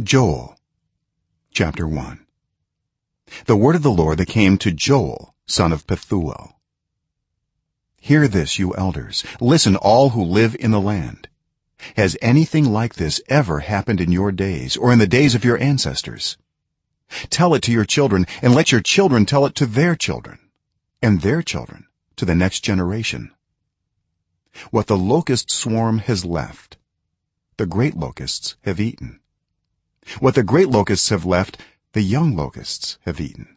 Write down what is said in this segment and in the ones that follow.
joel chapter 1 the word of the lord that came to joel son of pethuel. Hear this you elders. Listen all who live in the land. Has anything like this ever happened in your days or in the days of your ancestors? Tell it to your children and let your children tell it to their children and their children to the next generation. What the locust swarm has left the great locusts have eaten what the great locusts have left the young locusts have eaten.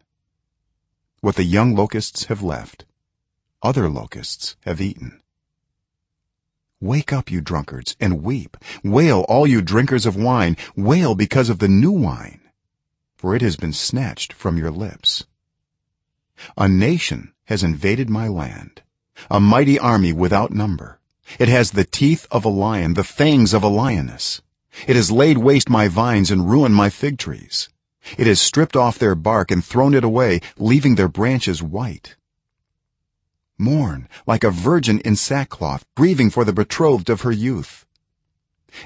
What the young locusts have left other locusts have eaten. Wake up you drunkards and weep. Wail all you drinkers of wine. Wail because of the new wine for it has been snatched from your lips. A nation has invaded my land a mighty army without number. It has the teeth of a lion the fangs of a lioness it has laid waste my vines and ruined my fig trees. It has stripped off their bark and thrown it away leaving their branches white. Mourn like a virgin in sackcloth grieving for the betrothed of her youth.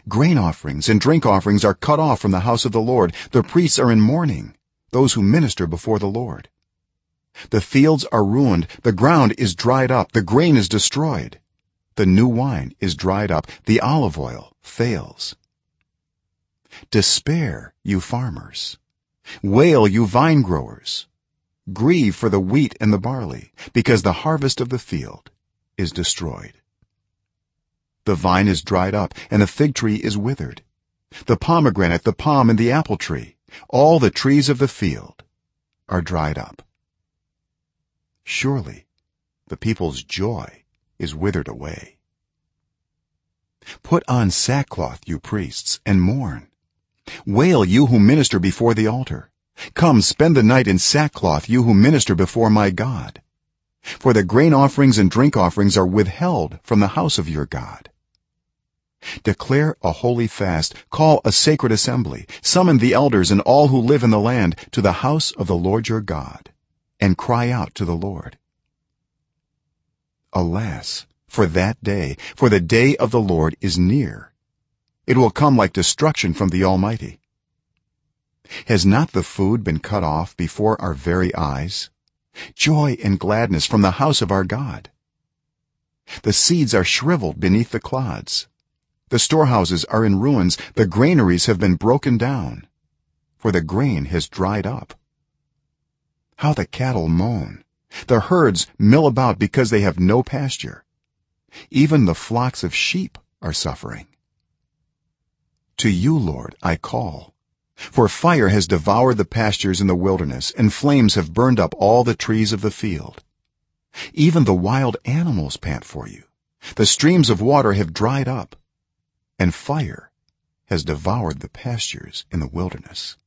Grain offerings and drink offerings are cut off from the house of the lord. The priests are in mourning those who minister before the lord. The fields are ruined the ground is dried up the grain is destroyed. The new wine is dried up the olive oil fails despair you farmers. Wail you vine growers. Grieve for the wheat and the barley because the harvest of the field is destroyed. The vine is dried up and the fig tree is withered. The pomegranate the palm and the apple tree all the trees of the field are dried up. Surely the people's joy is withered away. Put on sackcloth you priests and mourn wail you who minister before the altar. Come spend the night in sackcloth you who minister before my god. For the grain offerings and drink offerings are withheld from the house of your god. Declare a holy fast. Call a sacred assembly. Summon the elders and all who live in the land to the house of the lord your god and cry out to the lord. Alas for that day for the day of the lord is near it will come like destruction from the almighty. Has not the food been cut off before our very eyes? Joy and gladness from the house of our god. The seeds are shriveled beneath the clods. The storehouses are in ruins. The granaries have been broken down. For the grain has dried up. How the cattle moan. The herds mill about because they have no pasture. Even the flocks of sheep are suffering to you lord i call. For fire has devoured the pastures in the wilderness and flames have burned up all the trees of the field. Even the wild animals pant for you. The streams of water have dried up and fire has devoured the pastures in the wilderness